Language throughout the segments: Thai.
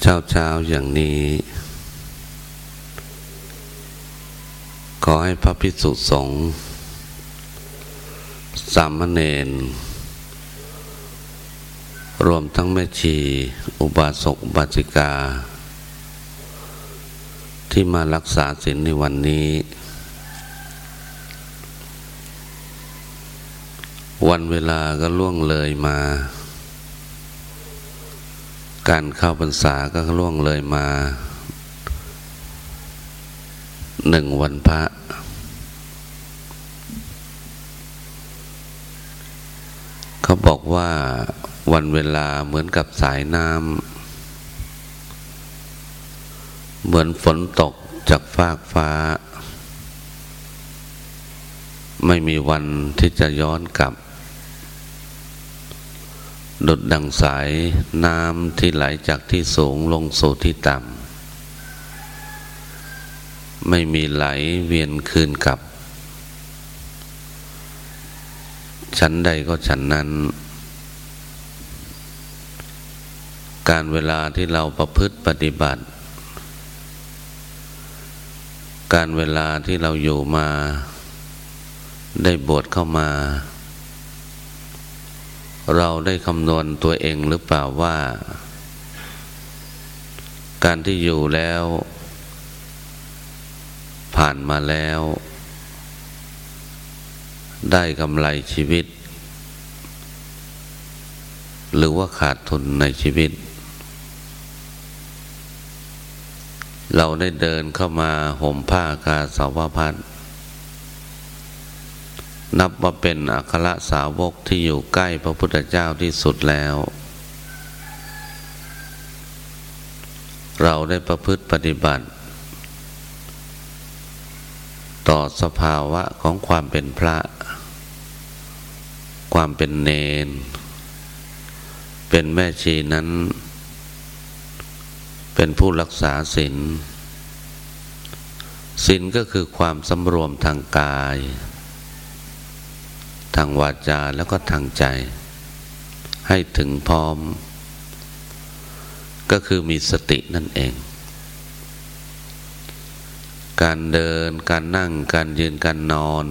เช้าเช้าอย่างนี้ ขอให้พระพิสุสงฆ์สามเณรรวมทั้งแม่ชี อุบาสกอุบาสิกา ที่มารักษาศีลในวันนี้ วันเวลาก็ล่วงเลยมา การเข้าพรรษาก็ล่วงเลยมาหนึ่งวันพระ เขาบอกว่าวันเวลาเหมือนกับสายน้ำเหมือนฝนตกจากฟากฟ้า ไม่มีวันที่จะย้อนกลับ ดุดดังสายน้ำที่ไหลจากที่สูงลงสู่ที่ต่ำ ไม่มีไหลเวียนคืนกลับ ชั้นใดก็ชั้นนั้น การเวลาที่เราประพฤติปฏิบัติ การเวลาที่เราอยู่มา ได้บวชเข้ามา เราได้คำนวณตัวเองหรือเปล่าว่า การที่อยู่แล้ว ผ่านมาแล้ว ได้กำไรชีวิต หรือว่าขาดทุนในชีวิต เราได้เดินเข้ามาห่มผ้ากาสาวพัด นับว่าเป็นอัครสาวกที่อยู่ใกล้พระพุทธเจ้าที่สุดแล้ว เราได้ประพฤติปฏิบัติ ต่อสภาวะของความเป็นพระ ความเป็นเนน เป็นแม่ชีนั้น เป็นผู้รักษาศีลศีลก็คือความสำรวมทางกาย ทางวาจาแล้วก็ทางใจ ให้ถึงพร้อม ก็คือมีสตินั่นเอง การเดินการนั่งการยืนการนอน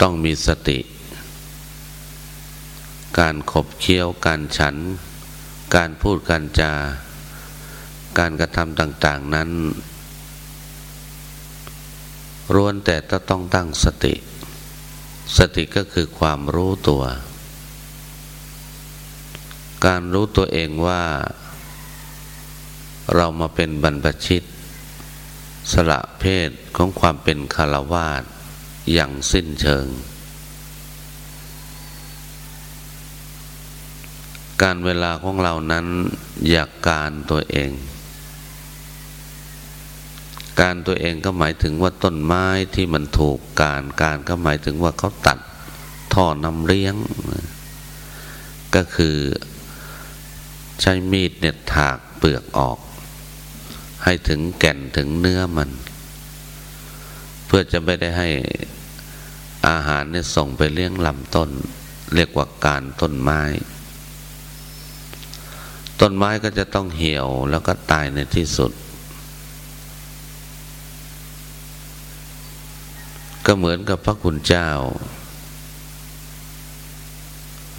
ต้องมีสติ การขบเคี้ยวการฉัน การพูดการจา การกระทำต่าง ๆนั้นร้วนแต่ต้องตั้งสติ สติก็คือความรู้ตัว การรู้ตัวเองว่า เรามาเป็นบรรพชิต สละเพศของความเป็นคารวาสอย่างสิ้นเชิง การเวลาของเรานั้นอยากการตัวเอง การตัวเองก็หมายถึงว่าต้นไม้ที่มันถูกการการก็หมายถึงว่าเขาตัดท่อนำเลี้ยง ก็คือใช้มีดเนี่ยถากเปลือกออก ให้ถึงแก่นถึงเนื้อมัน เพื่อจะไม่ได้ให้อาหารเนี่ยส่งไปเลี้ยงลำต้น เรียกว่าการต้นไม้ ต้นไม้ก็จะต้องเหี่ยวแล้วก็ตายในที่สุด ก็เหมือนกับพระคุณเจ้า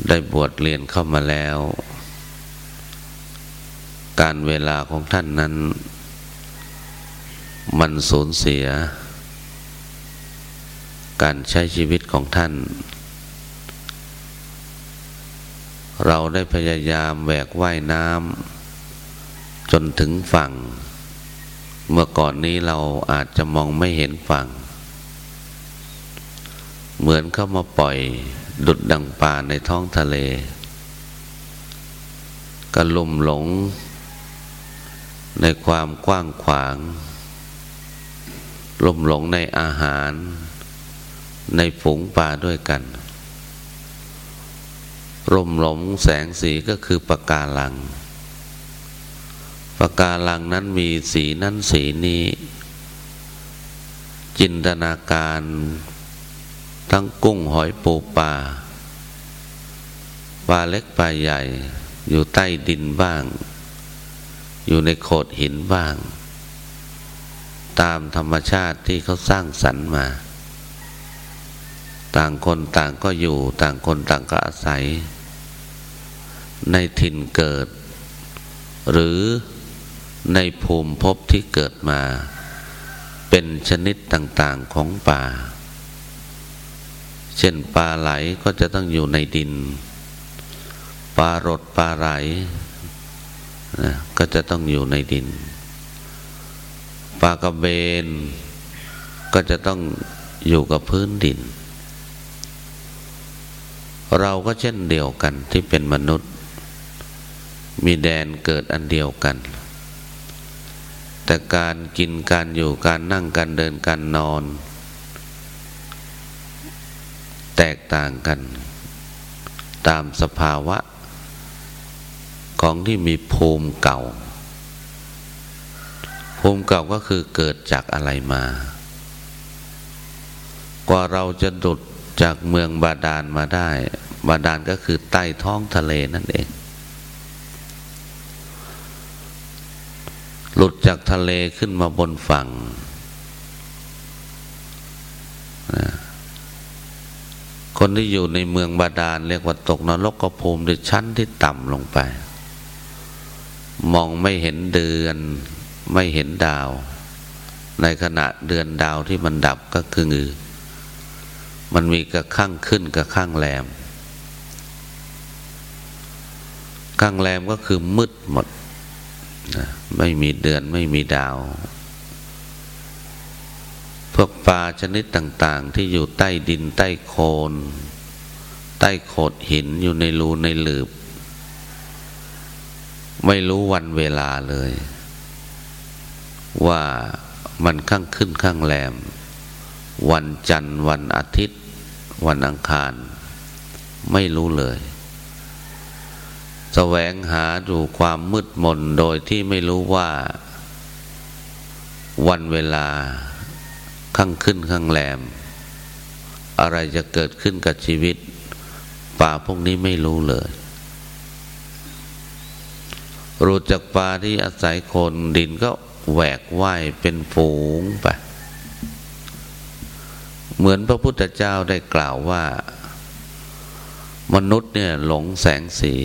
ได้บวชเรียนเข้ามาแล้ว การเวลาของท่านนั้น มันสูญเสีย การใช้ชีวิตของท่าน เราได้พยายามแหวกว่ายน้ำจนถึงฝั่ง เมื่อก่อนนี้เราอาจจะมองไม่เห็นฝั่ง เหมือนเข้ามาปล่อยดุดดังปลาในท้องทะเลกระลุ่มหลง ในความกว้างขวางลุ่มหลงในอาหาร ในฝูงปลาด้วยกันร่มหลงแสงสีก็คือปากกาลังปากกาลังนั้นมีสีนั้นสีนี้ จินตนาการ ทั้งกุ้งหอยปูปลาปลาเล็กปลาใหญ่ อยู่ใต้ดินบ้าง อยู่ในโขดหินบ้าง ตามธรรมชาติที่เขาสร้างสรรค์มา ต่างคนต่างก็อยู่ ต่างคนต่างก็อาศัย ในถิ่นเกิด หรือในภูมิภพที่เกิดมา เป็นชนิดต่าง ๆของป่า เช่นปลาไหลก็จะต้องอยู่ในดิน ปลารดปลาไหลนะก็จะต้องอยู่ในดิน ปลากระเบน ก็จะต้องอยู่กับพื้นดิน เราก็เช่นเดียวกันที่เป็นมนุษย์ มีแดนเกิดอันเดียวกัน แต่การกินการอยู่การนั่งการเดินการนอน แตกต่างกัน ตามสภาวะ ของที่มีภูมิเก่า ภูมิเก่าก็คือเกิดจากอะไรมา กว่าเราจะดุดจากเมืองบาดาลมาได้ บาดาลก็คือใต้ท้องทะเลนั่นเอง หลุดจากทะเลขึ้นมาบนฝั่ง คนที่อยู่ในเมืองบาดาลเรียกว่าตกนรกกภูมิในชั้นที่ต่ำลงไป มองไม่เห็นเดือนไม่เห็นดาว ในขณะเดือนดาวที่มันดับก็คือ มันมีกระข้างขึ้นกระข้างแรมข้างแรมก็คือมืดหมด ไม่มีเดือนไม่มีดาว พวกปลาชนิดต่างๆ ที่อยู่ใต้ดินใต้โคลนใต้โขดหินอยู่ในรูในหลืบ ไม่รู้วันเวลาเลย ว่ามันข้างขึ้นข้างแรม วันจันทร์วันอาทิตย์ วันอังคาร ไม่รู้เลยแสวงหาดูความมืดมนโดยที่ไม่รู้ว่า วันเวลา ข้างขึ้นข้างแรมอะไรจะเกิดขึ้นกับชีวิต ป่าพวกนี้ไม่รู้เลยรูจากปลาที่อาศัยคนดินก็แหวกว่ายเป็นฝูงไป เหมือนพระพุทธเจ้าได้กล่าวว่า มนุษย์เนี่ยหลงแสงสี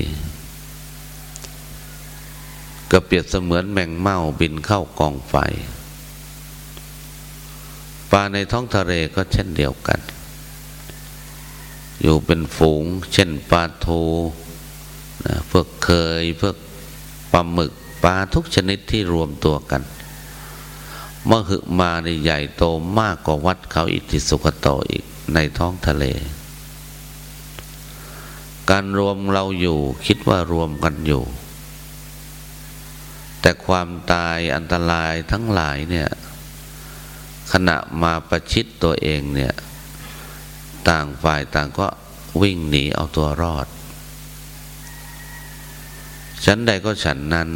ก็เปรียบเสมือนแมงเม่าบินเข้ากองไฟ ปลาในท้องทะเลก็เช่นเดียวกัน อยู่เป็นฝูง เช่นปลาทูนะพวกเคยพวกปลาหมึกปลาทุกชนิดที่รวมตัวกันมหึมาในใหญ่โตมากกว่าวัดเขาอิติสุขโตอีกในท้องทะเล การรวมเราอยู่คิดว่ารวมกันอยู่ แต่ความตายอันตรายทั้งหลายเนี่ย ขณะมาประชิดตัวเองเนี่ย ต่างฝ่ายต่างก็วิ่งหนีเอาตัวรอด ฉันใดก็ฉันนั้น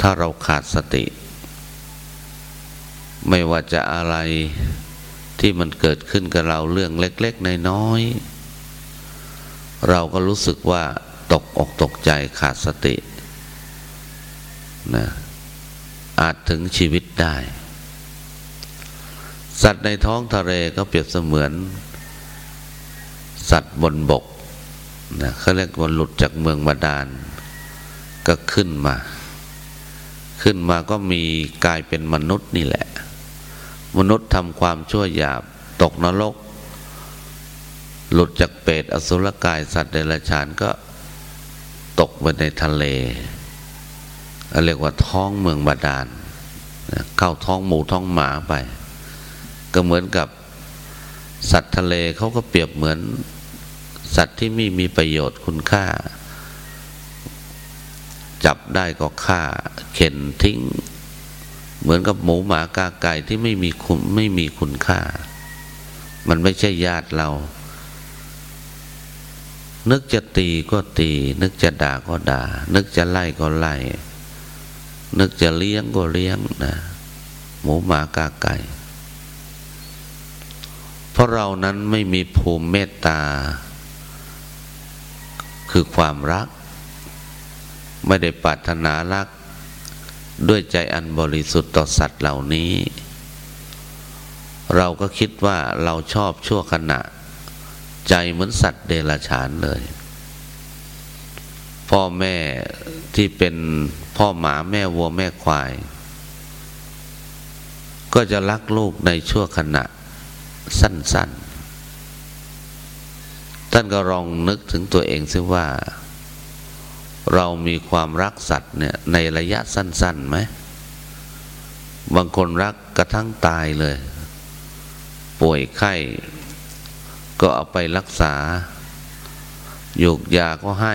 ถ้าเราขาดสติ ไม่ว่าจะอะไรที่มันเกิดขึ้นกับเราเรื่องเล็ก ๆ น้อยๆเราก็รู้สึกว่าตกอกตกใจขาดสตินะอาจถึงชีวิตได้ สัตว์ในท้องทะเลก็เปรียบเสมือน สัตว์บนบกนะเขาเรียกว่าหลุดจากเมืองบาดาล ก็ขึ้นมา ขึ้นมาก็มีกลายเป็นมนุษย์นี่แหละ มนุษย์ทำความชั่วหยาบตกนรก หลุดจากเปรตอสุรกายสัตว์เดรัจฉานก็ตกไปในทะเลเรียกว่าท้องเมืองบาดาล เข้าท้องหมูท้องหมาไป ก็เหมือนกับสัตว์ทะเลเขาก็เปรียบเหมือน สัตว์ที่ไม่มีประโยชน์คุณค่า จับได้ก็ฆ่า เข็นทิ้ง เหมือนกับหมูหมากาไก่ที่ไม่มีคุณไม่มีคุณค่า มันไม่ใช่ญาติเรา นึกจะตีก็ตี นึกจะด่าก็ด่า นึกจะไล่ก็ไล่ นึกจะเลี้ยงก็เลี้ยงนะหมูหมากาไก่ ราะเรานั้นไม่มีภูมิเมตตา คือความรัก ไม่ได้ปรารถนารัก ด้วยใจอันบริสุทธิ์ต่อสัตว์เหล่านี้ เราก็คิดว่าเราชอบชั่วขณะ ใจเหมือนสัตว์เดรัจฉานเลย พ่อแม่ที่เป็นพ่อหมาแม่วัวแม่ควาย ก็จะรักลูกในชั่วขณะ สั้น ๆ ท่านก็ลองนึกถึงตัวเองซิว่า เรามีความรักสัตว์เนี่ยในระยะสั้นๆไหมบางคนรักกระทั่งตายเลย ป่วยไข้ ก็เอาไปรักษาหยูกยาก็ให้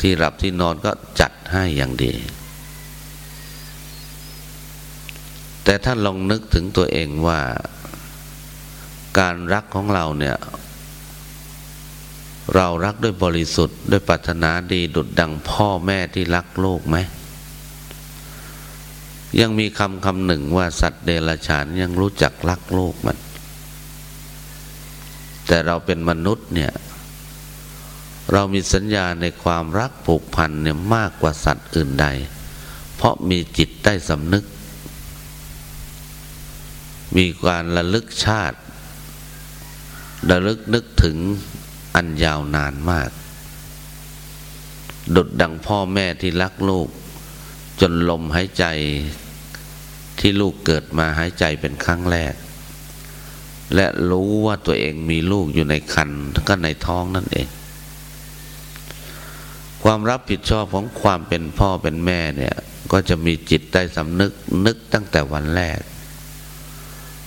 ที่หลับที่นอนก็จัดให้อย่างดี แต่ท่านลองนึกถึงตัวเองว่า การรักของเราเนี่ย เรารักด้วยบริสุทธิ์ ด้วยปรารถนาดีดุดดังพ่อแม่ที่รักลูกไหม ยังมีคำคำหนึ่งว่าสัตว์เดรัจฉานยังรู้จักรักลูกมัน แต่เราเป็นมนุษย์เนี่ย เรามีสัญญาในความรักผูกพันเนี่ยมากกว่าสัตว์อื่นใด เพราะมีจิตใต้สำนึก มีการระลึกชาติ ระลึกนึกถึงอันยาวนานมาก ดุดดังพ่อแม่ที่รักลูก จนลมหายใจที่ลูกเกิดมาหายใจเป็นครั้งแรก และรู้ว่าตัวเองมีลูกอยู่ในคันก็ในท้องนั่นเอง ความรับผิดชอบของความเป็นพ่อเป็นแม่เนี่ย ก็จะมีจิตใต้สำนึกนึกตั้งแต่วันแรก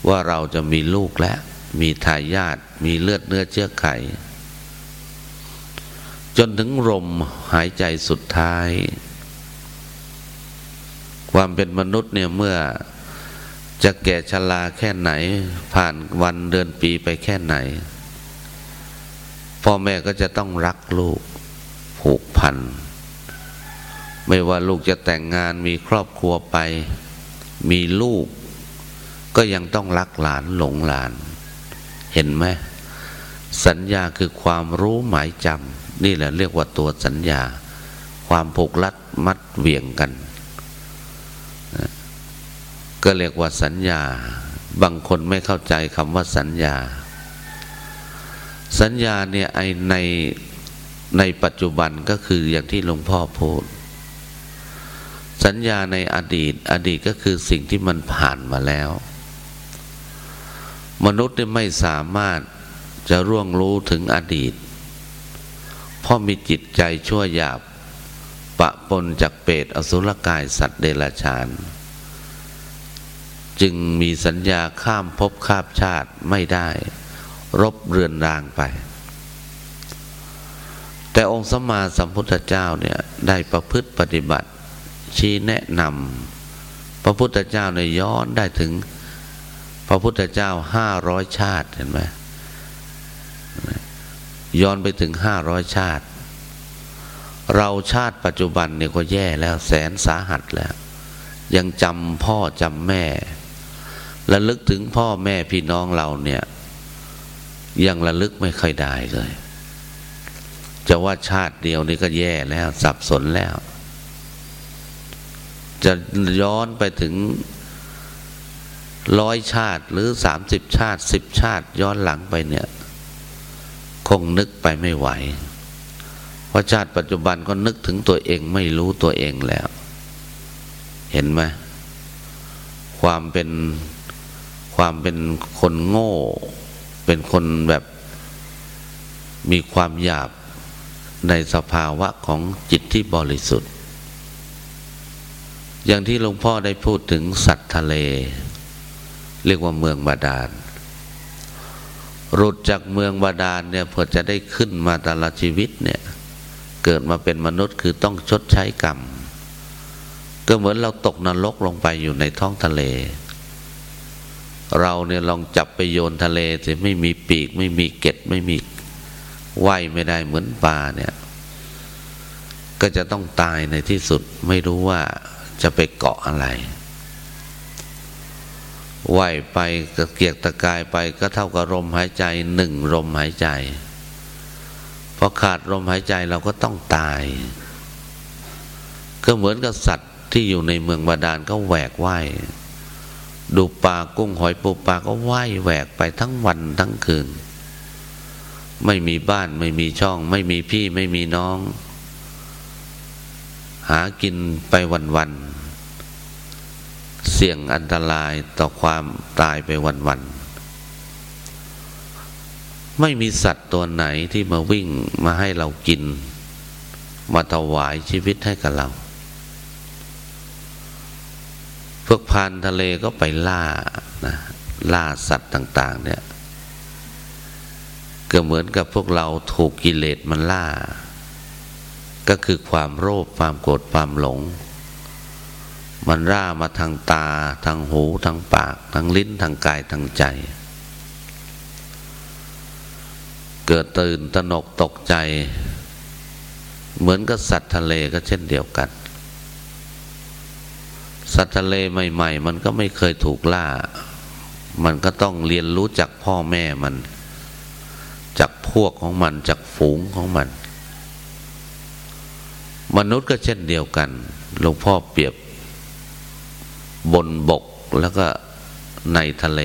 ว่าเราจะมีลูกแล้ว มีทายาทมีเลือดเนื้อเชื้อไข จนถึงลมหายใจสุดท้าย ความเป็นมนุษย์เนี่ยเมื่อจะแก่ชราแค่ไหน ผ่านวันเดือนปีไปแค่ไหน พ่อแม่ก็จะต้องรักลูกผูกพัน ไม่ว่าลูกจะแต่งงานมีครอบครัวไป มีลูก ก็ยังต้องรักหลานหลงหลาน เห็นไหมสัญญาคือความรู้หมายจำนี่แหละเรียกว่าตัวสัญญา ความผูกลัดมัดเวียงกัน ก็เรียกว่าสัญญา บางคนไม่เข้าใจคำว่าสัญญา สัญญาเนี่ยไอในในปัจจุบันก็คืออย่างที่หลวงพ่อพูด สัญญาในอดีต อดีตก็คือสิ่งที่มันผ่านมาแล้ว มนุษย์ไม่สามารถจะร่วงรู้ถึงอดีต เพราะมีจิตใจชั่วหยาบ ปะปนจากเปรตอสุรกายสัตว์เดรัจฉาน จึงมีสัญญาข้ามภพข้ามชาติไม่ได้ รบเรือนรางไป แต่องค์สมมาสัมพุทธเจ้าเนี่ยได้ประพฤติปฏิบัติชี้แนะนำพระพุทธเจ้าในย้อนได้ถึง ระพุทธเจ้าห้าร้อยชาติเห็นไหมย้อนไปถึงห้าร้อยชาติ เราชาติปัจจุบันเนี่ยก็แย่แล้วแสนสาหัสแล้ว ยังจำพ่อจำแม่ระลึกถึงพ่อแม่พี่น้องเราเนี่ย ยังระลึกไม่ค่อยได้เลย จะว่าชาติเดียวนี่ก็แย่แล้วสับสนแล้ว จะย้อนไปถึง ร้อยชาติหรือสามสิบชาติสิบชาติย้อนหลังไปเนี่ย คงนึกไปไม่ไหว เพราะชาติปัจจุบันก็นึกถึงตัวเองไม่รู้ตัวเองแล้ว เห็นไหมความเป็นความเป็นคนโง่ เป็นคนแบบมีความหยาบในสภาวะของจิตที่บริสุทธิ์ อย่างที่หลวงพ่อได้พูดถึงสัตว์ทะเล เรียกว่าเมืองบาดาลหลุดจากเมืองบาดาลเนี่ยเพื่อจะได้ขึ้นมาแต่ละชีวิตเนี่ยเกิดมาเป็นมนุษย์คือต้องชดใช้กรรม ก็เหมือนเราตกนรกลงไปอยู่ในท้องทะเล เราเนี่ยลองจับไปโยนทะเลจะไม่มีปีก ไม่มีเกตไม่มีว่ายไม่ได้เหมือนปลาเนี่ยก็จะต้องตายในที่สุดไม่รู้ว่าจะไปเกาะอะไร ไหวไปกระเกียกตะกายไปก็เท่ากับลมหายใจหนึ่งลมหายใจพอขาดลมหายใจเราก็ต้องตาย ก็เหมือนกับสัตว์ที่อยู่ในเมืองบาดาลก็แหวกว่ายดูปลากุ้งหอยปูปลาก็ว่ายแหวกไปทั้งวันทั้งคืน ไม่มีบ้านไม่มีช่อง ไม่มีพี่ไม่มีน้อง หากินไปวันๆ เสี่ยงอันตรายต่อความตายไปวัน ๆ ไม่มีสัตว์ตัวไหนที่มาวิ่งมาให้เรากิน มาถวายชีวิตให้กับเรา พวกพานทะเลก็ไปล่านะล่าสัตว์ต่าง ๆ เนี่ย ก็เหมือนกับพวกเราถูกกิเลสมันล่า ก็คือความโลภความโกรธความหลง มันร่ามาทางตา ทางหู ทางปาก ทางลิ้น ทางกาย ทางใจ เกิดตื่นตนกตกใจ เหมือนกับสัตว์ทะเลก็เช่นเดียวกัน สัตว์ทะเลใหม่ ๆ มันก็ไม่เคยถูกล่า มันก็ต้องเรียนรู้จากพ่อแม่มัน จากพวกของมัน จากฝูงของมัน มนุษย์ก็เช่นเดียวกัน หลวงพ่อเปรียบ บนบกแล้วก็ในทะเล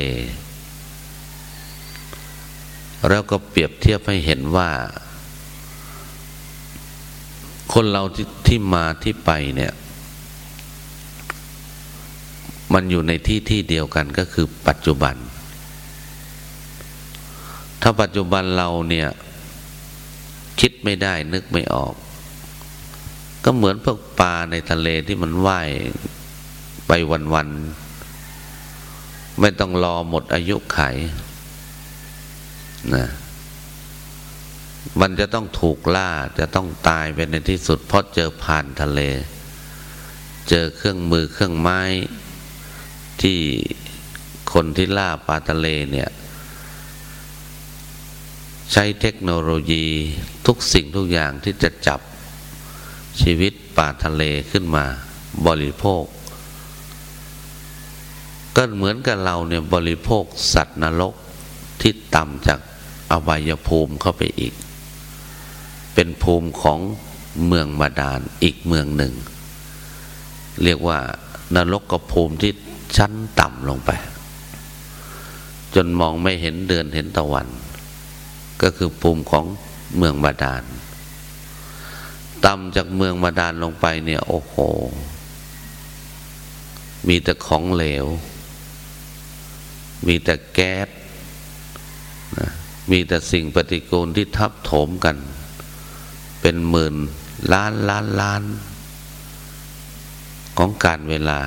แล้วก็เปรียบเทียบให้เห็นว่า คนเราที่ที่มาที่ไปเนี่ย มันอยู่ในที่ที่เดียวกันก็คือปัจจุบัน ถ้าปัจจุบันเราเนี่ย คิดไม่ได้นึกไม่ออก ก็เหมือนพวกปลาในทะเลที่มันว่าย ไปวันๆไม่ต้องรอหมดอายุไขนะมันจะต้องถูกล่าจะต้องตายไปในที่สุด เพราะเจอผ่านทะเล เจอเครื่องมือเครื่องไม้ที่คนที่ล่าปลาทะเลเนี่ย ใช้เทคโนโลยีทุกสิ่งทุกอย่างที่จะจับชีวิตปลาทะเลขึ้นมาบริโภค ก็เหมือนกับเราเนี่ยบริโภคสัตว์นรกที่ต่ำจากอบายภูมิเข้าไปอีก เป็นภูมิของเมืองบาดาลอีกเมืองหนึ่ง เรียกว่านรกกับภูมิที่ชั้นต่ำลงไป จนมองไม่เห็นเดือนเห็นตะวัน ก็คือภูมิของเมืองบาดาลต่ำจากเมืองบาดาลลงไปเนี่ยโอ้โห มีแต่ของเหลว มีแต่แก๊สมีแต่สิ่งปฏิกูลที่ทับถมกัน เป็นหมื่นล้านล้านล้าน ของการเวลา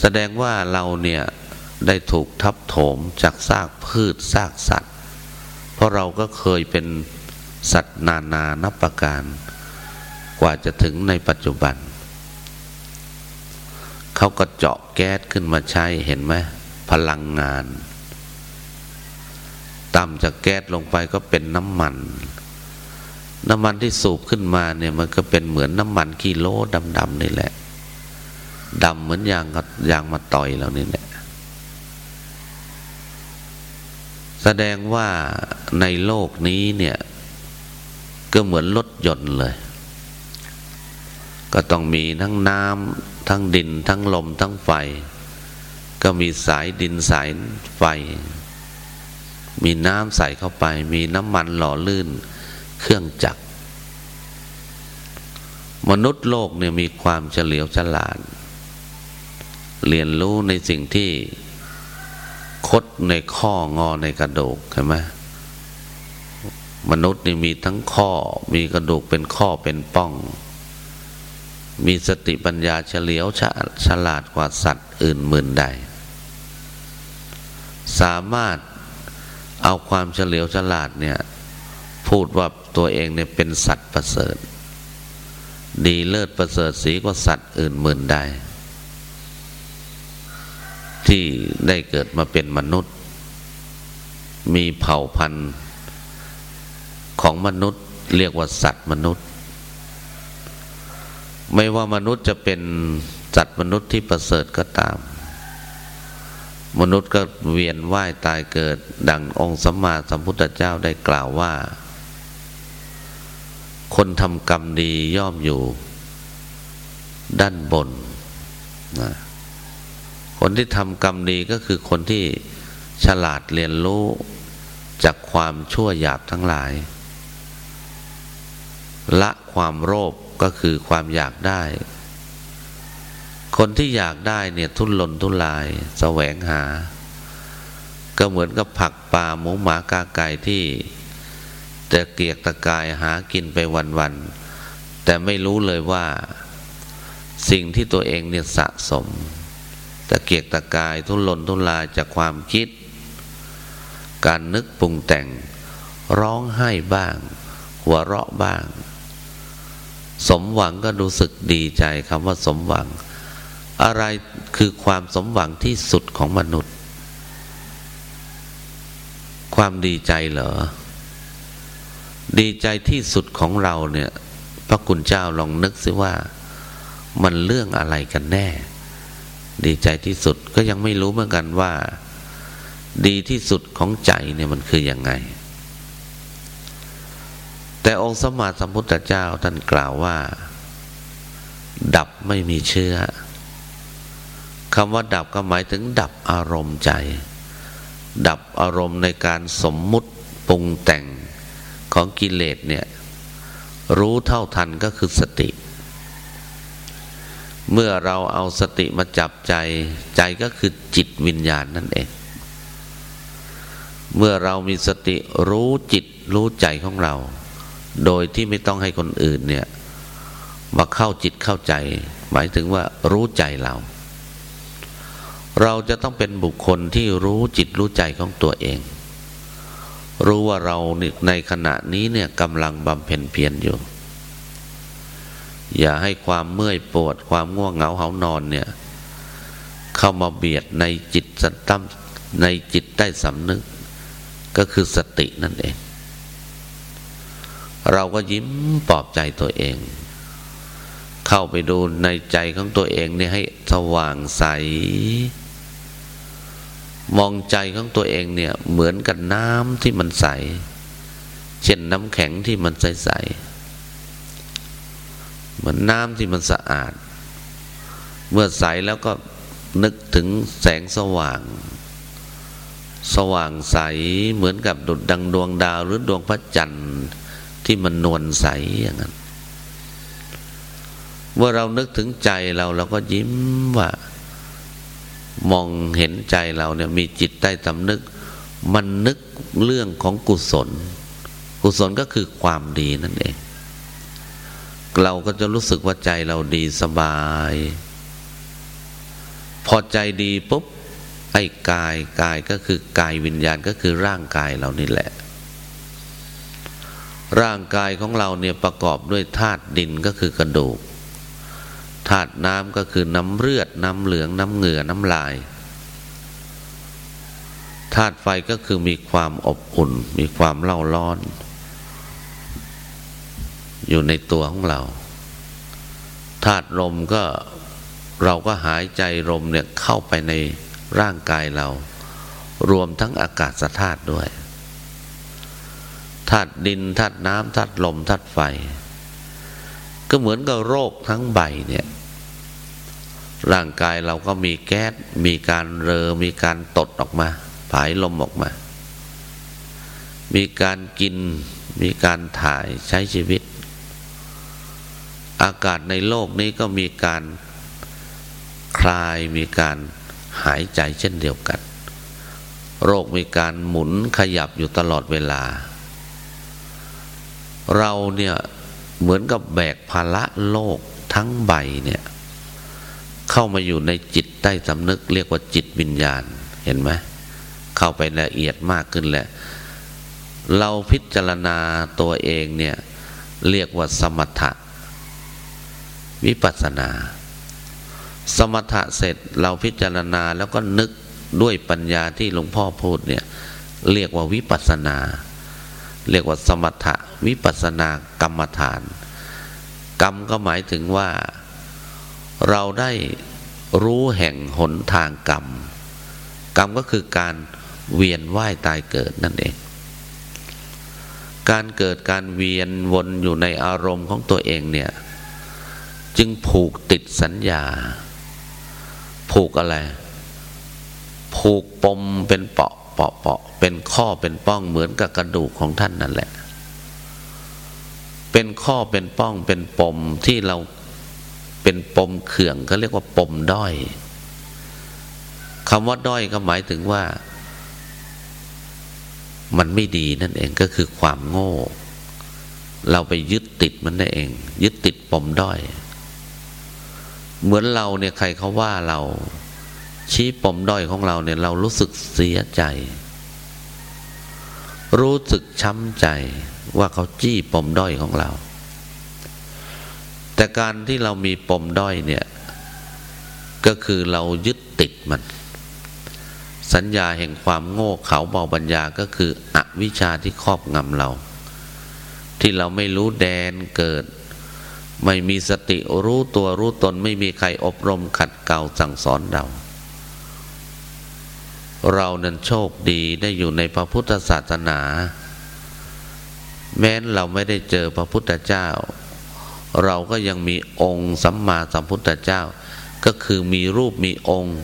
แสดงว่าเราเนี่ยได้ถูกทับถมจากซากพืชซากสัตว์ เพราะเราก็เคยเป็นสัตว์นานานับประการ กว่าจะถึงในปัจจุบันเเขาก็เจาะแก๊สขึ้นมาใช้เห็นไหมพลังงานต่ำจากแก๊สลงไปก็เป็นน้ำมัน น้ำมันที่สูบขึ้นมาเนี่ยมันก็เป็นเหมือนน้ำมันกิโลดำๆนี่แหละดำเหมือนยางกับยางมาต่อยเรานี่แหละแสดงว่าในโลกนี้เนี่ยก็เหมือนรถยนต์เลย ก็ต้องมีทั้งน้ำ ทั้งดินทั้งลมทั้งไฟ ก็มีสายดินสายไฟ มีน้ำใส่เข้าไป มีน้ำมันหล่อลื่น เครื่องจักร มนุษย์โลกเนี่ยมีความเฉลียวฉลาด เรียนรู้ในสิ่งที่คดในข้องอในกระดูกใช่ไหมมนุษย์นี่มีทั้งข้อมีกระดูกเป็นข้อเป็นป้อง มีสติปัญญาเฉลียวฉลาดกว่าสัตว์อื่นหมื่นใด สามารถเอาความเฉลียวฉลาดเนี่ยพูดว่าตัวเองเนี่ยเป็นสัตว์ประเสริฐ ดีเลิศประเสริฐสีกว่าสัตว์อื่นหมื่นใด ที่ได้เกิดมาเป็นมนุษย์ มีเผ่าพันธุ์ของมนุษย์เรียกว่าสัตว์มนุษย์ ไม่ว่ามนุษย์จะเป็นสัตว์มนุษย์ที่ประเสริฐก็ตาม มนุษย์ก็เวียนว่ายตายเกิด ดังองค์สัมมาสัมพุทธเจ้าได้กล่าวว่า คนทำกรรมดีย่อมอยู่ ด้านบนนะคนที่ทำกรรมดีก็คือคนที่ฉลาดเรียนรู้จากความชั่วหยาบทั้งหลาย ละความโลภ ก็คือความอยากได้ คนที่อยากได้เนี่ยทุนลนทุนลายแสวงหา ก็เหมือนกับผักปลาหมูหมากาไก่ที่จะเกียกตะกายหากินไปวัน ๆ แต่ไม่รู้เลยว่า สิ่งที่ตัวเองเนี่ยสะสมตะเกียกตะกายทุนลนทุนลายจากความคิด การนึกปรุงแต่งร้องไห้บ้าง หัวเราะบ้าง สมหวังก็รู้สึกดีใจคำว่าสมหวัง อะไรคือความสมหวังที่สุดของมนุษย์ ความดีใจเหรอ ดีใจที่สุดของเราเนี่ย พระคุณเจ้าลองนึกสิว่า มันเรื่องอะไรกันแน่ ดีใจที่สุดก็ยังไม่รู้เหมือนกันว่า ดีที่สุดของใจเนี่ยมันคืออยังไง แต่องค์สมมาสัมพุทธเจ้าท่านกล่าวว่า ดับไม่มีเชื้อคำว่าดับก็หมายถึงดับอารมณ์ใจ ดับอารมณ์ในการสมมุติปรุงแต่งของกิเลสเนี่ยรู้เท่าทันก็คือสติ เมื่อเราเอาสติมาจับใจใจก็คือจิตวิญญาณนั่นเอง เมื่อเรามีสติรู้จิตรู้ใจของเรา โดยที่ไม่ต้องให้คนอื่นเนี่ยมาเข้าจิตเข้าใจ หมายถึงว่ารู้ใจเรา เราจะต้องเป็นบุคคลที่รู้จิตรู้ใจของตัวเอง รู้ว่าเราในขณะนี้เนี่ยกำลังบำเพ็ญเพียรอยู่ อย่าให้ความเมื่อยปวดความง่วงเหงาเหานอนเนี่ยเข้ามาเบียดในจิตสัตั้มในจิตใต้สำนึก ก็คือสตินั่นเอง เราก็ยิ้มปลอบใจตัวเอง เข้าไปดูในใจของตัวเองเนี่ยให้สว่างใส มองใจของตัวเองเนี่ยเหมือนกับน้ำที่มันใส เช่นน้ำแข็งที่มันใสใสเหมือนน้ำที่มันสะอาด เมื่อใสแล้วก็นึกถึงแสงสว่าง สว่างใสเหมือนกับดุดดังดวงดาวหรือดวงพระจันทร์ ที่มันนวลใสอย่างนั้น เมื่อเรานึกถึงใจเราเราก็ยิ้มว่า มองเห็นใจเราเนี่ยมีจิตใต้สำนึก มันนึกเรื่องของกุศล กุศลก็คือความดีนั่นเอง เราก็จะรู้สึกว่าใจเราดีสบาย พอใจดีปุ๊บไอ้กายกายก็คือกายวิญญาณก็คือร่างกายเรานี่แหละ ร่างกายของเราเนี่ยประกอบด้วยธาตุดินก็คือกระดูกธาตุน้ำก็คือน้ำเลือด น้ำเหลือง น้ำเหงื่อ น้ำลายธาตุไฟก็คือมีความอบอุ่น มีความเล่าร้อน อยู่ในตัวของเราธาตุลมก็เราก็หายใจลมเนี่ยเข้าไปในร่างกายเรา รวมทั้งอากาศธาตุด้วย ธาตุดินธาตุน้ำธาตุลมธาตุไฟ ก็เหมือนกับโรคทั้งใบเนี่ย ร่างกายเราก็มีแก๊สมีการเรอ มีการตดออกมาผายลมออกมา มีการกิน มีการถ่ายใช้ชีวิต อากาศในโลกนี้ก็มีการคลายมีการหายใจเช่นเดียวกัน โรคมีการหมุนขยับอยู่ตลอดเวลา เราเนี่ยเหมือนกับแบกภาระโลกทั้งใบเนี่ย เข้ามาอยู่ในจิตใต้สำนึก เรียกว่าจิตวิญญาณเห็นไหมเข้าไปละเอียดมากขึ้นแหละ เราพิจารณาตัวเองเนี่ย เรียกว่าสมถะ วิปัสนา สมถะเสร็จเราพิจารณาแล้วก็นึกด้วยปัญญาที่หลวงพ่อพูดเนี่ย เรียกว่าวิปัสนา เรียกว่าสมถะวิปัสสนากรรมฐาน กรรมก็หมายถึงว่า เราได้รู้แห่งหนทางกรรม กรรมก็คือการเวียนว่ายตายเกิดนั่นเอง การเกิดการเวียนวนอยู่ในอารมณ์ของตัวเองเนี่ย จึงผูกติดสัญญา ผูกอะไร ผูกปมเป็นเปาะ เปาะเปาะเป็นข้อเป็นป้องเหมือนกับกระดูกของท่านนั่นแหละ เป็นข้อเป็นป้องเป็นปมที่เราเป็นปมเขื่องก็เรียกว่าปมด้อยคำว่าด้อยก็หมายถึงว่า มันไม่ดีนั่นเองก็คือความโง่ เราไปยึดติดมันได้เอง ยึดติดปมด้อย เหมือนเราเนี่ยใครเขาว่าเรา ชี้ปมด้อยของเราเนี่ยเรารู้สึกเสียใจ รู้สึกช้ำใจว่าเขาจี้ปมด้อยของเรา แต่การที่เรามีปมด้อยเนี่ย ก็คือเรายึดติดมัน สัญญาแห่งความโง่เขลาเบาปัญญาก็คืออวิชชาที่ครอบงำเรา ที่เราไม่รู้แดนเกิดไม่มีสติรู้ตัวรู้ตนไม่มีใครอบรมขัดเกลาสั่งสอนเรา เรานั้นโชคดีได้อยู่ในพระพุทธศาสนา แม้นเราไม่ได้เจอพระพุทธเจ้า เราก็ยังมีองค์สัมมาสัมพุทธเจ้า ก็คือมีรูปมีองค์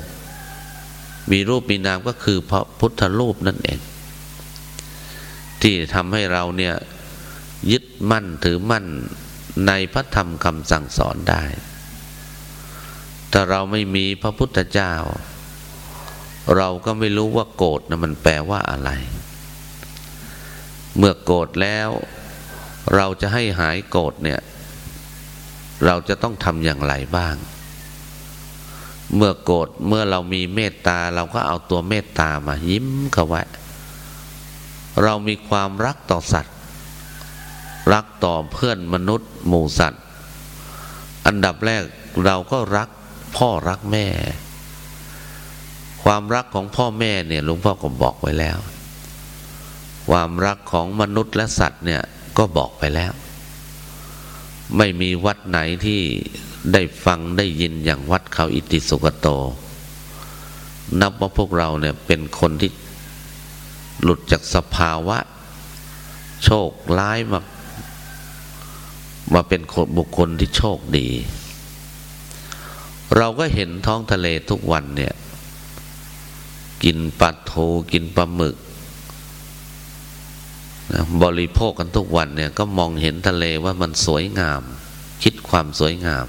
มีรูปมีนามก็คือพระพุทธรูปนั่นเอง ที่ทำให้เราเนี่ยยึดมั่นถือมั่นในพระธรรมคำสั่งสอนได้ แต่เราไม่มีพระพุทธเจ้า เราก็ไม่รู้ว่าโกรธนะมันแปลว่าอะไร เมื่อโกรธแล้ว เราจะให้หายโกรธเนี่ย เราจะต้องทำอย่างไรบ้าง เมื่อโกรธเมื่อเรามีเมตตา เราก็เอาตัวเมตตามายิ้มเขาไว้เรามีความรักต่อสัตว์ รักต่อเพื่อนมนุษย์ หมู่สัตว์ อันดับแรกเราก็รักพ่อรักแม่ ความรักของพ่อแม่เนี่ยหลวงพ่อก็บอกไว้แล้ว ความรักของมนุษย์และสัตว์เนี่ยก็บอกไปแล้ว ไม่มีวัดไหนที่ได้ฟังได้ยินอย่างวัดเขาอิติสุกโต นับว่าพวกเราเนี่ยเป็นคนที่หลุดจากสภาวะ โชคร้ายมามาเป็นคนบุคคลที่โชคดี เราก็เห็นท้องทะเลทุกวันเนี่ย กินปลาทูกินปลาหมึกบริโภคกันทุกวันเนี่ยก็มองเห็นทะเลว่ามันสวยงาม คิดความสวยงาม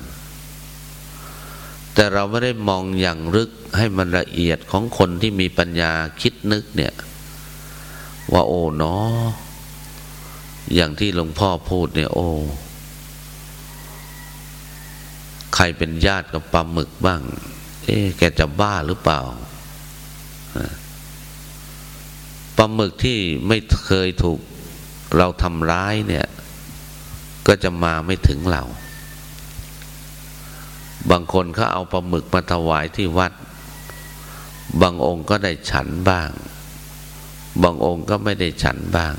แต่เราไม่ได้มองอย่างลึกให้มันละเอียดของคนที่มีปัญญาคิดนึกเนี่ย ว่าโอ้เนาะอย่างที่หลวงพ่อพูดเนี่ย โอ้ใครเป็นญาติกับปลาหมึกบ้าง เอ๊แกจะบ้าหรือเปล่า ปลาหมึกที่ไม่เคยถูกเราทำร้ายเนี่ย ก็จะมาไม่ถึงเรา บางคนเขาเอาปลาหมึกมาถวายที่วัด บางองค์ก็ได้ฉันบ้าง บางองค์ก็ไม่ได้ฉันบ้าง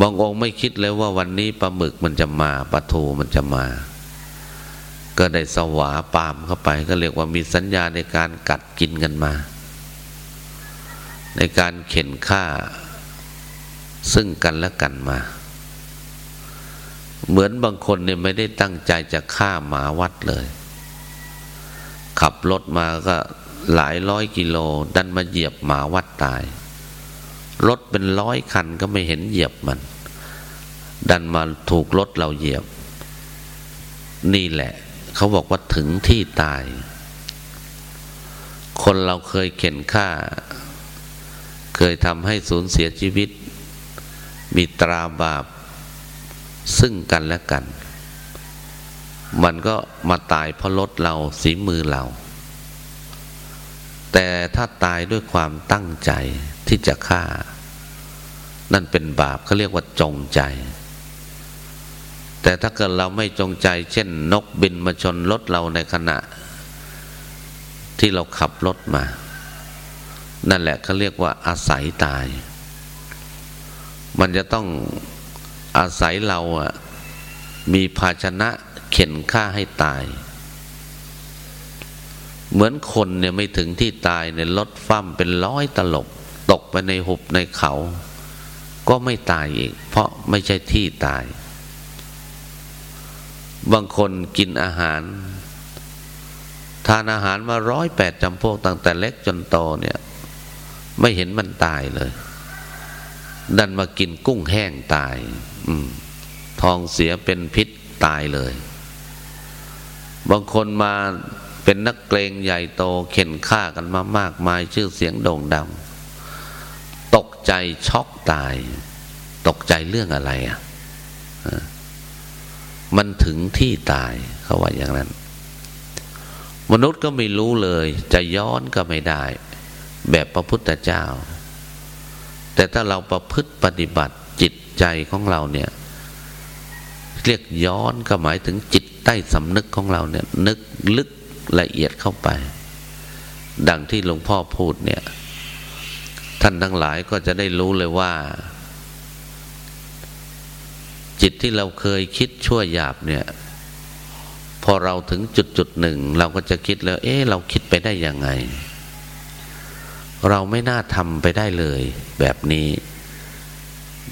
บางองค์ไม่คิดเลยว่าวันนี้ปลาหมึกมันจะมาปลาทูมันจะมา ก็ได้สวาปามเข้าไป ก็เรียกว่ามีสัญญาในการกัดกินกันมา ในการเข็นฆ่า ซึ่งกันและกันมา เหมือนบางคนเนี่ยไม่ได้ตั้งใจจะฆ่าหมาวัดเลย ขับรถมาก็หลายร้อยกิโล ดันมาเหยียบหมาวัดตาย รถเป็นร้อยคันก็ไม่เห็นเหยียบมัน ดันมาถูกรถเราเหยียบ นี่แหละ เขาบอกว่าถึงที่ตาย คนเราเคยเข็นฆ่า เคยทำให้สูญเสียชีวิต มีตราบาป ซึ่งกันและกัน มันก็มาตายเพราะรถเราสีมือเรา แต่ถ้าตายด้วยความตั้งใจที่จะฆ่า นั่นเป็นบาปเขาเรียกว่าจงใจ แต่ถ้าเกิดเราไม่จงใจ เช่น นกบินมาชนรถเราในขณะ ที่เราขับรถมา นั่นแหละเขาเรียกว่าอาศัยตาย มันจะต้องอาศัยเราอะมีภาชนะเข็นฆ่าให้ตาย เหมือนคนเนี่ยไม่ถึงที่ตายเนี่ยรถฟั่มเป็นร้อยตลบ ตกไปในหุบในเขา ก็ไม่ตายอีก เพราะไม่ใช่ที่ตาย บางคนกินอาหาร ทานอาหารมาร้อยแปดจำพวกตั้งแต่เล็กจนโตเนี่ย ไม่เห็นมันตายเลย ดันมากินกุ้งแห้งตาย อืมทองเสียเป็นพิษตายเลย บางคนมาเป็นนักเกรงใหญ่โตเข็นฆ่ากันมามากมายชื่อเสียงโด่งดัง ตกใจช็อกตาย ตกใจเรื่องอะไรอะ มันถึงที่ตายเขาว่าอย่างนั้น มนุษย์ก็ไม่รู้เลย จะย้อนก็ไม่ได้ แบบพระพุทธเจ้า แต่ถ้าเราประพฤติปฏิบัติจิตใจของเราเนี่ย เรียกย้อนก็หมายถึงจิตใต้สำนึกของเราเนี่ย นึกลึกละเอียดเข้าไป ดังที่หลวงพ่อพูดเนี่ย ท่านทั้งหลายก็จะได้รู้เลยว่า จิตที่เราเคยคิดชั่วหยาบเนี่ยพอเราถึงจุดจุดหนึ่ง เราก็จะคิดแล้ว เอ๊ะเราคิดไปได้ยังไง เราไม่น่าทำไปได้เลย แบบนี้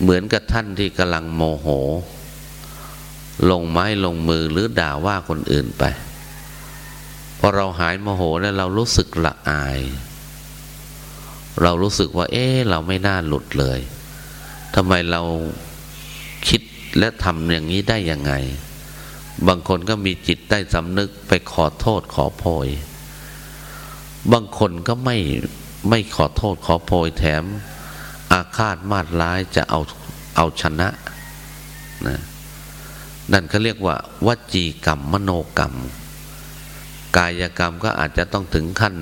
เหมือนกับท่านที่กำลังโมโห ลงไม้ลงมือหรือด่าว่าคนอื่นไปพอเราหายโมโหแล้วเรารู้สึกละอาย เรารู้สึกว่า เอ๊เราไม่น่าหลุดเลยทำไมเรา และทำอย่างนี้ได้ยังไง บางคนก็มีจิตใต้สำนึกไปขอโทษขอโพย บางคนก็ไม่ไม่ขอโทษขอโพยแถม อาฆาตมาดร้ายจะเอาเอาชนะนะนั่นเขาเรียกว่าวจีกรรมมโนกรรม กายกรรมก็อาจจะต้องถึงขั้น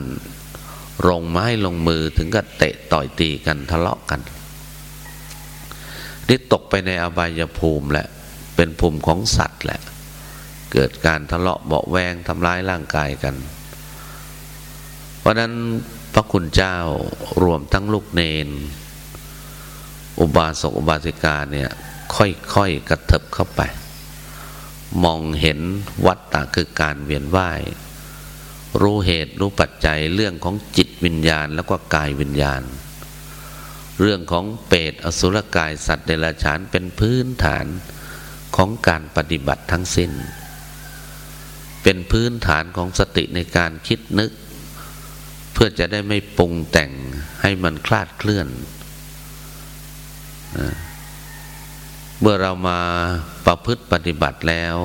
ลงไม้ลงมือถึงกับเตะต่อยตีกันทะเลาะกัน นี่ตกไปในอบายภูมิแหละ เป็นภูมิของสัตว์แหละ เกิดการทะเลาะเบาแวงทำร้ายร่างกายกัน เพราะนั้นพระคุณเจ้ารวมทั้งลูกเนน อุบาสกอุบาสิกาเนี่ยค่อยๆกระเถิบเข้าไป มองเห็นวัฏฏะคือการเวียนว่ายรู้เหตุรู้ปัจจัยเรื่องของจิตวิญญาณแล้วก็กายวิญญาณ เรื่องของเปรตอสุรกายสัตว์เดรัจฉานเป็นพื้นฐานของการปฏิบัติทั้งสิ้น เป็นพื้นฐานของสติในการคิดนึก เพื่อจะได้ไม่ปรุงแต่งให้มันคลาดเคลื่อน เมื่อเรามาประพฤติปฏิบัติแล้ว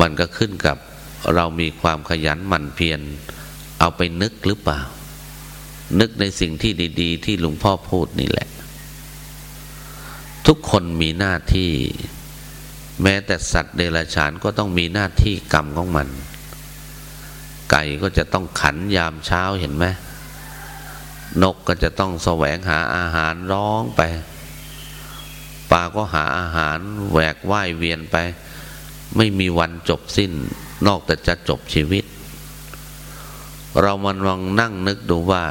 มันก็ขึ้นกับเรามีความขยันหมั่นเพียรเอาไปนึกหรือเปล่า นึกในสิ่งที่ดี ๆ ที่หลวงพ่อพูดนี่แหละ ทุกคนมีหน้าที่ แม้แต่สัตว์เดรัจฉานก็ต้องมีหน้าที่กรรมของมัน ไก่ก็จะต้องขันยามเช้าเห็นไหมนกก็จะต้องแสวงหาอาหารร้องไปปลาก็หาอาหารแหวกว่ายเวียนไป ไม่มีวันจบสิ้น นอกแต่จะจบชีวิต เรามันลองนั่งนึกดูว่า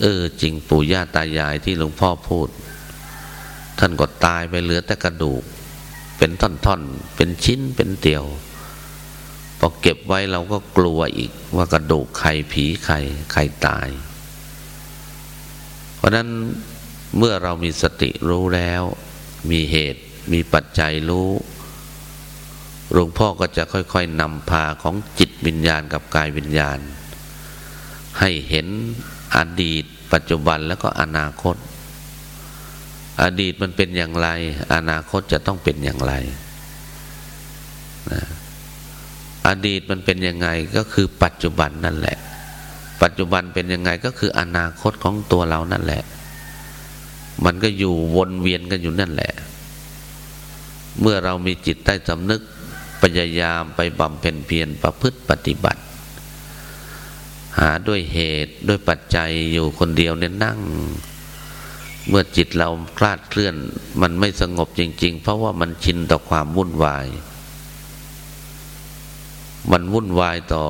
เออจริงปู่ย่าตายายที่หลวงพ่อพูด ท่านก็ตายไปเหลือแต่กระดูก เป็นท่อนๆ เป็นชิ้นเป็นเตียว พอเก็บไว้เราก็กลัวอีกว่ากระดูกใครผีใครใครตาย เพราะนั้นเมื่อเรามีสติรู้แล้ว มีเหตุมีปัจจัยรู้ หลวงพ่อก็จะค่อยๆนำพาของจิตวิญญาณกับกายวิญญาณ ให้เห็นอดีต ปัจจุบันแล้วก็อนาคต อดีตมันเป็นอย่างไร อนาคตจะต้องเป็นอย่างไรนะอดีตมันเป็นยังไงก็คือปัจจุบันนั่นแหละ ปัจจุบันเป็นยังไงก็คืออนาคตของตัวเรานั่นแหละ มันก็อยู่วนเวียนกันอยู่นั่นแหละ เมื่อเรามีจิตใต้สำนึก พยายามไปบำเพ็ญเพียรประพฤติปฏิบัติ หาด้วยเหตุด้วยปัจจัยอยู่คนเดียวเนี่ยนั่ง เมื่อจิตเราคลาดเคลื่อน มันไม่สงบจริง ๆ เพราะว่ามันชินต่อความวุ่นวาย มันวุ่นวายต่อ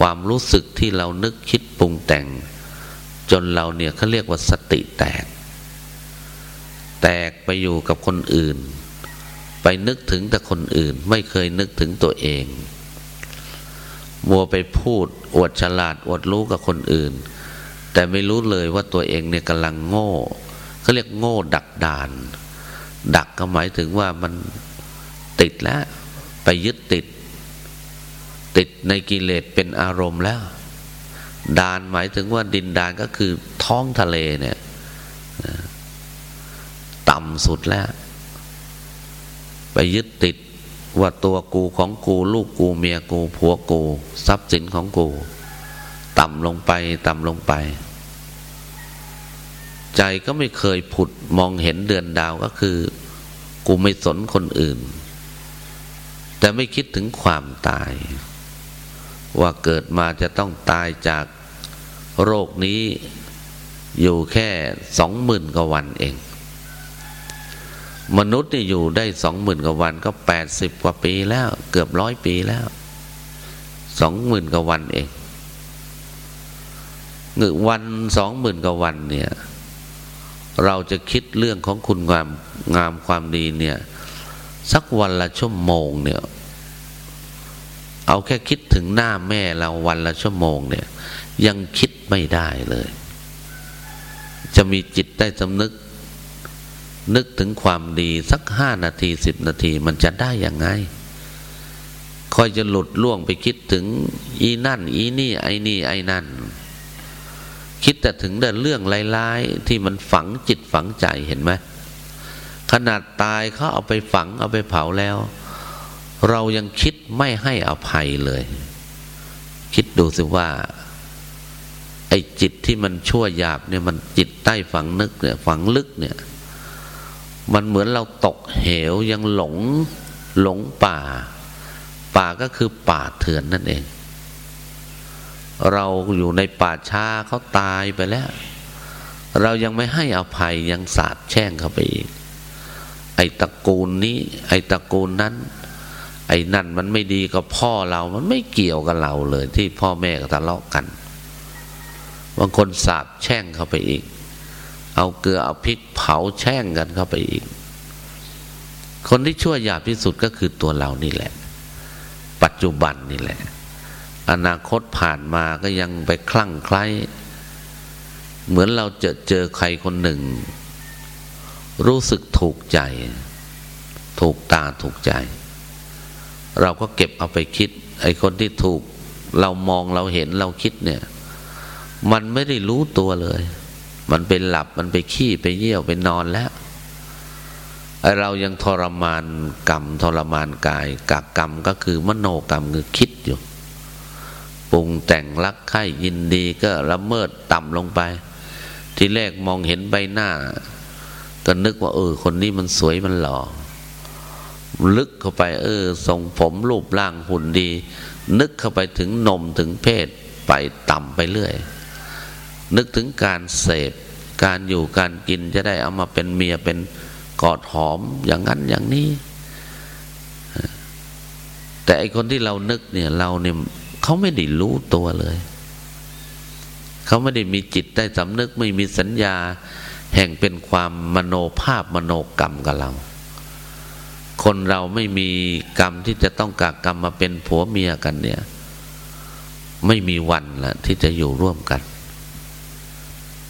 ความรู้สึกที่เรานึกคิดปรุงแต่ง จนเราเนี่ยเขาเรียกว่าสติแตก แตกไปอยู่กับคนอื่น ไปนึกถึงแต่คนอื่น ไม่เคยนึกถึงตัวเอง มัวไปพูด อวดฉลาด อวดรู้กับคนอื่น แต่ไม่รู้เลยว่าตัวเองเนี่ยกำลังโง่เขาเรียกโง่ดักดาน ดักก็หมายถึงว่ามันติดแล้ว ไปยึดติด ติดในกิเลสเป็นอารมณ์แล้ว ดานหมายถึงว่าดินดานก็คือท้องทะเลเนี่ยต่ำสุดแล้ว ไปยึดติดว่าตัวกูของกูลูกกูเมียกูผัวกู ทรัพย์สินของกู ต่ำลงไปต่ำลงไป ใจก็ไม่เคยผุดมองเห็นเดือนดาวก็คือ กูไม่สนคนอื่น แต่ไม่คิดถึงความตาย ว่าเกิดมาจะต้องตายจากโรคนี้อยู่แค่สองหมื่นกว่าวันเอง มนุษย์นี่อยู่ได้สองหมื่นกว่าวันก็แปดสิบกว่าปีแล้ว เกือบร้อยปีแล้วสองหมื่นกว่าวันเองหนึ่งวันสองหมื่นกว่าวันเนี่ย เราจะคิดเรื่องของคุณงามงามความดีเนี่ย สักวันละชั่วโมงเนี่ย เอาแค่คิดถึงหน้าแม่เราวันละชั่วโมงเนี่ย ยังคิดไม่ได้เลย จะมีจิตได้สำนึก นึกถึงความดีสักห้านาทีสิบนาทีมันจะได้อย่างไงคอยจะหลุดล่วงไปคิดถึง อีนั่น อีนี่ ไอ้นี่ ไอ้นั่น คิดแต่ถึงแต่เรื่องร้ายๆที่มันฝังจิตฝังใจเห็นไหมขนาดตายเขาเอาไปฝังเอาไปเผาแล้ว เรายังคิดไม่ให้อภัยเลย คิดดูสิว่า ไอ้จิตที่มันชั่วหยาบเนี่ยมันจิตใต้ฝังนึกเนี่ยฝังลึกเนี่ย มันเหมือนเราตกเหวยังหลงหลงป่า ป่าก็คือป่าเถื่อนนั่นเอง เราอยู่ในป่าช้าเขาตายไปแล้ว เรายังไม่ให้อภัยยังสาดแช่งเขาไปอีก ไอ้ตระกูลนี้ ไอ้ตระกูลนั้น ไอ้นั่นมันไม่ดีกับพ่อเรา มันไม่เกี่ยวกับเราเลย ที่พ่อแม่ทะเลาะกันบางคนสาบแช่งเขาไปอีก เอาเกลือเอาพริกเผาแช่งกันเข้าไปอีก คนที่ชั่วหยาบที่สุดก็คือตัวเรานี่แหละ ปัจจุบันนี่แหละ อนาคตผ่านมาก็ยังไปคลั่งไคล้เหมือนเราเจอเจอใครคนหนึ่ง รู้สึกถูกใจ ถูกตาถูกใจ เราก็เก็บเอาไปคิด ไอ้คนที่ถูกเรามองเราเห็นเราคิดเนี่ย มันไม่ได้รู้ตัวเลย มันเป็นหลับมันไปขี้ไปเยี่ยวไปนอนแล้วไอเรายังทรมานกรรมทรมานกายกักกรรมก็คือมโนกรรมคือคิดอยู่ปรุงแต่งรักใคร่ยินดีก็ละเมิดต่ำลงไป ทีแรกมองเห็นใบหน้า ก็นึกว่า เออ คนนี้มันสวยมันหล่อลึกเข้าไป เออทรงผมรูปร่างหุ่นดี นึกเข้าไปถึงนมถึงเพศไปต่ำไปเรื่อย นึกถึงการเสพการอยู่การกินจะได้เอามาเป็นเมียเป็นกอดหอมอย่างนั้นอย่างนี้ แต่ไอคนที่เรานึกเนี่ยเราเนี่ยเขาไม่ได้รู้ตัวเลย เขาไม่ได้มีจิตได้สำนึกไม่มีสัญญา แห่งเป็นความมโนภาพมโนกรรมกับเรา คนเราไม่มีกรรมที่จะต้องกากรรมมาเป็นผัวเมียกันเนี่ย ไม่มีวันละที่จะอยู่ร่วมกัน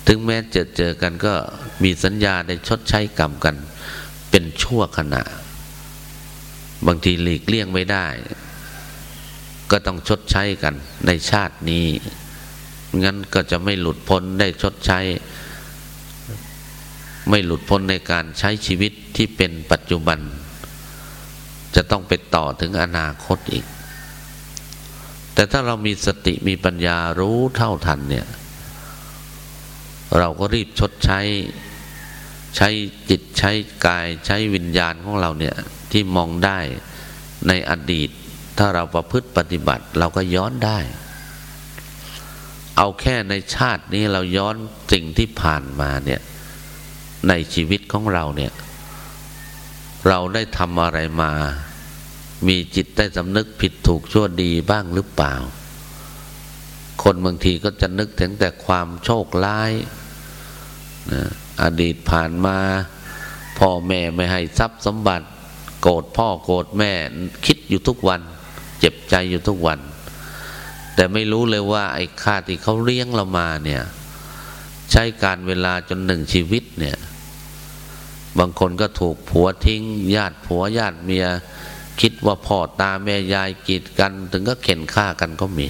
ถึงแม้จะเจอกันก็มีสัญญาได้ชดใช้กรรมกัน เป็นชั่วขณะ บางทีหลีกเลี่ยงไม่ได้ ก็ต้องชดใช้กันในชาตินี้ งั้นก็จะไม่หลุดพ้นได้ชดใช้ ไม่หลุดพ้นในการใช้ชีวิตที่เป็นปัจจุบัน จะต้องไปต่อถึงอนาคตอีก แต่ถ้าเรามีสติมีปัญญารู้เท่าทันเนี่ย เราก็รีบชดใช้ใช้จิตใช้กายใช้วิญญาณของเราเนี่ยที่มองได้ในอดีต ถ้าเราประพฤติปฏิบัติเราก็ย้อนได้ เอาแค่ในชาตินี้เราย้อนสิ่งที่ผ่านมาเนี่ยในชีวิตของเราเนี่ย เราได้ทำอะไรมา มีจิตได้สำนึกผิดถูกชั่วดีบ้างหรือเปล่า คนบางทีก็จะนึกถึงแต่ความโชคร้ายนะอดีตผ่านมาพ่อแม่ไม่ให้ทรัพย์สมบัติ โกรธพ่อโกรธแม่คิดอยู่ทุกวัน เจ็บใจอยู่ทุกวัน แต่ไม่รู้เลยว่า ไอ้ค่าที่เขาเลี้ยงเรามาเนี่ย ใช้การเวลาจนหนึ่งชีวิตเนี่ย บางคนก็ถูกผัวทิ้ง ญาติผัวญาติเมีย คิดว่าพ่อตาแม่ยายกีดกัน ถึงก็เข็นฆ่ากันก็มี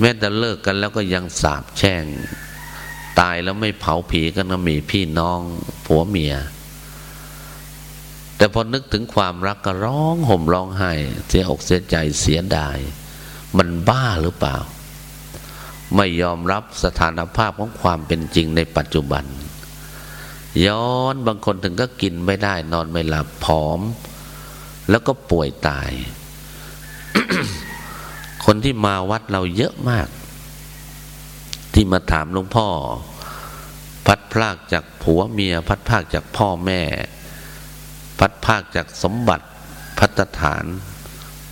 แม้แต่เลิกกันแล้วก็ยังสาบแช่ง ตายแล้วไม่เผาผีกันก็มีพี่น้องผัวเมีย แต่พอนึกถึงความรักก็ร้องห่มร้องไห้เสียอกเสียใจเสียดาย มันบ้าหรือเปล่า ไม่ยอมรับสถานภาพของความเป็นจริงในปัจจุบัน ย้อนบางคนถึงก็กินไม่ได้ นอนไม่หลับผอม แล้วก็ป่วยตาย คนที่มาวัดเราเยอะมาก ที่มาถามหลวงพ่อ พัดพลากจากผัวเมีย พัดพลากจากพ่อแม่ พัดพลากจากสมบัติพัฒฐาน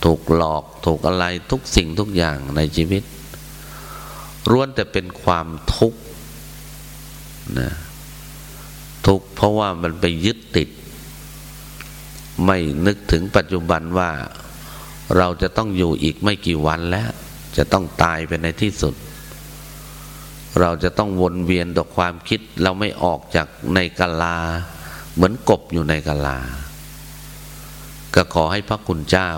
ถูกหลอกถูกอะไรทุกสิ่งทุกอย่างในชีวิตร้วนแต่เป็นความทุกข์นะทุกข์เพราะว่ามันไปยึดติด ไม่นึกถึงปัจจุบันว่า เราจะต้องอยู่อีกไม่กี่วันแล้ว จะต้องตายไปในที่สุด เราจะต้องวนเวียนต่อความคิดเราไม่ออกจากในกาลา เหมือนกบอยู่ในกาลา ก็ขอให้พระคุณเจ้า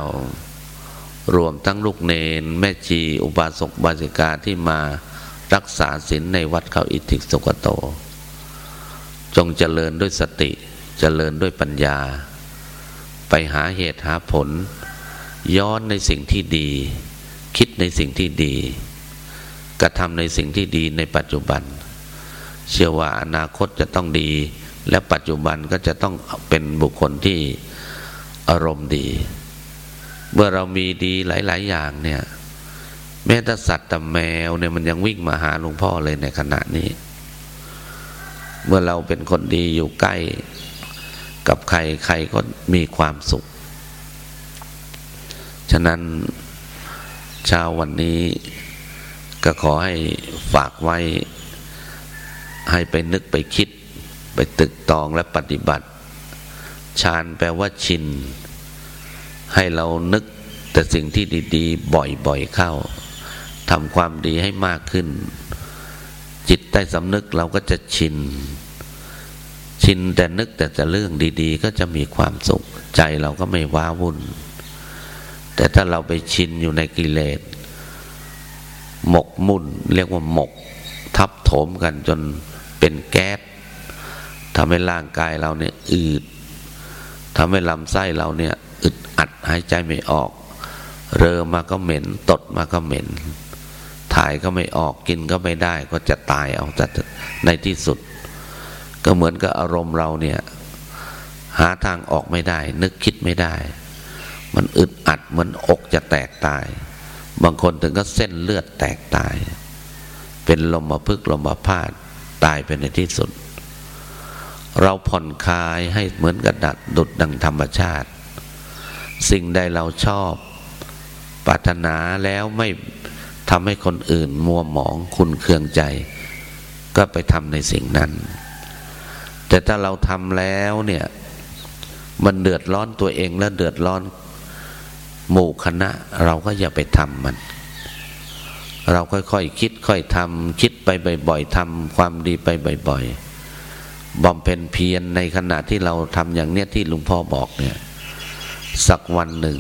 รวมทั้งลูกเนน แม่จีอุบาสกบาสิกาที่มารักษาศีลในวัดเขาอิทิกสุกโต จงเจริญด้วยสติ เจริญด้วยปัญญา ไปหาเหตุหาผล ย้อนในสิ่งที่ดี คิดในสิ่งที่ดี กระทำในสิ่งที่ดีในปัจจุบัน เชื่อว่าอนาคตจะต้องดี และปัจจุบันก็จะต้องเป็นบุคคลที่อารมณ์ดี เมื่อเรามีดีหลาย ๆ อย่างเนี่ยแม้แต่สัตว์แต่แมวเนี่ยมันยังวิ่งมาหาหลวงพ่อเลยในขณะนี้ เมื่อเราเป็นคนดีอยู่ใกล้ กับใครใครก็มีความสุข ฉะนั้นเช้าวันนี้ก็ขอให้ฝากไว้ ให้ไปนึกไปคิด ไปตึกตองและปฏิบัติฌานแปลว่าชิน ให้เรานึกแต่สิ่งที่ดีๆ บ่อยๆเข้าทำความดีให้มากขึ้น จิตใต้สำนึกเราก็จะชิน ชินแต่นึกแต่จะเรื่องดี ๆ ก็จะมีความสุข ใจเราก็ไม่ว้าวุ่น แต่ถ้าเราไปชินอยู่ในกิเลส หมกมุ่น เรียกว่าหมก ทับถมกันจนเป็นแก๊สทำให้ร่างกายเราเนี่ยอืดทำให้ลำไส้เราเนี่ยอึดอัดหายใจไม่ออก เรอมาก็เหม็น ตดมาก็เหม็น ถ่ายก็ไม่ออกกินก็ไม่ได้ก็จะตายเอาแต่ในที่สุด ก็เหมือนกับอารมณ์เราเนี่ย หาทางออกไม่ได้ นึกคิดไม่ได้ มันอึดอัดเหมือนอกจะแตกตาย บางคนถึงก็เส้นเลือดแตกตาย เป็นลมมาพึกลมมาพาดตายไปในที่สุด เราผ่อนคลายให้เหมือนกระดัดดุดดังธรรมชาติ สิ่งใดเราชอบปรารถนาแล้วไม่ทำให้คนอื่นมัวหมองคุณเคืองใจ ก็ไปทำในสิ่งนั้น แต่ถ้าเราทำแล้วเนี่ย มันเดือดร้อนตัวเองแล้วเดือดร้อน หมู่คณะเราก็อย่าไปทำมัน เราค่อยๆคคิดค่อยทำคิดไปบ่อยๆทำความดีไปบ่อยๆบำเพ็ญเพียรในขณะที่เราทำอย่างเนี้ยที่ลุงพ่อบอกเนี่ยสักวันหนึ่ง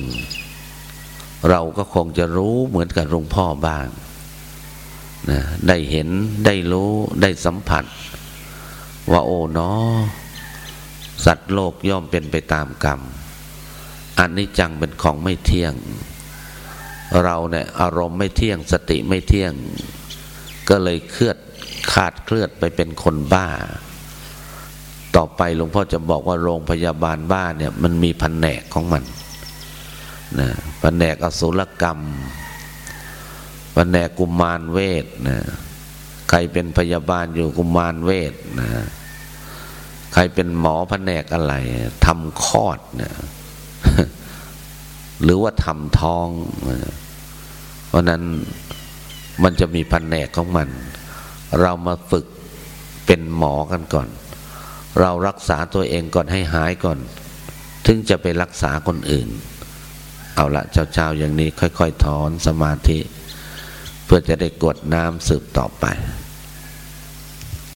เราก็คงจะรู้เหมือนกับลุงพ่อบ้างนะได้เห็นได้รู้ได้สัมผัส ว่าโอ้เนาะสัตว์โลกย่อมเป็นไปตามกรรม อันนี้จังเป็นของไม่เที่ยง เราเนี่ยอารมณ์ไม่เที่ยงสติไม่เที่ยง ก็เลยเคลื่อนขาดเคลื่อนไปเป็นคนบ้า ต่อไปหลวงพ่อจะบอกว่าโรงพยาบาลบ้าเนี่ยมันมีแผนกของมันนะแผนกอสุรกรรมแผนกกุมารเวทนะใครเป็นพยาบาลอยู่กุมารเวทนะใครเป็นหมอแผนกอะไรทำคลอดเนี่ย หรือว่าทำท้อง เพราะนั้นมันจะมีแผนกของมัน เรามาฝึกเป็นหมอกันก่อน เรารักษาตัวเองก่อนให้หายก่อน ถึงจะไปรักษาคนอื่น เอาละเจ้าๆอย่างนี้ค่อย ๆ ถอนสมาธิ เพื่อจะได้กดน้ำสืบต่อไป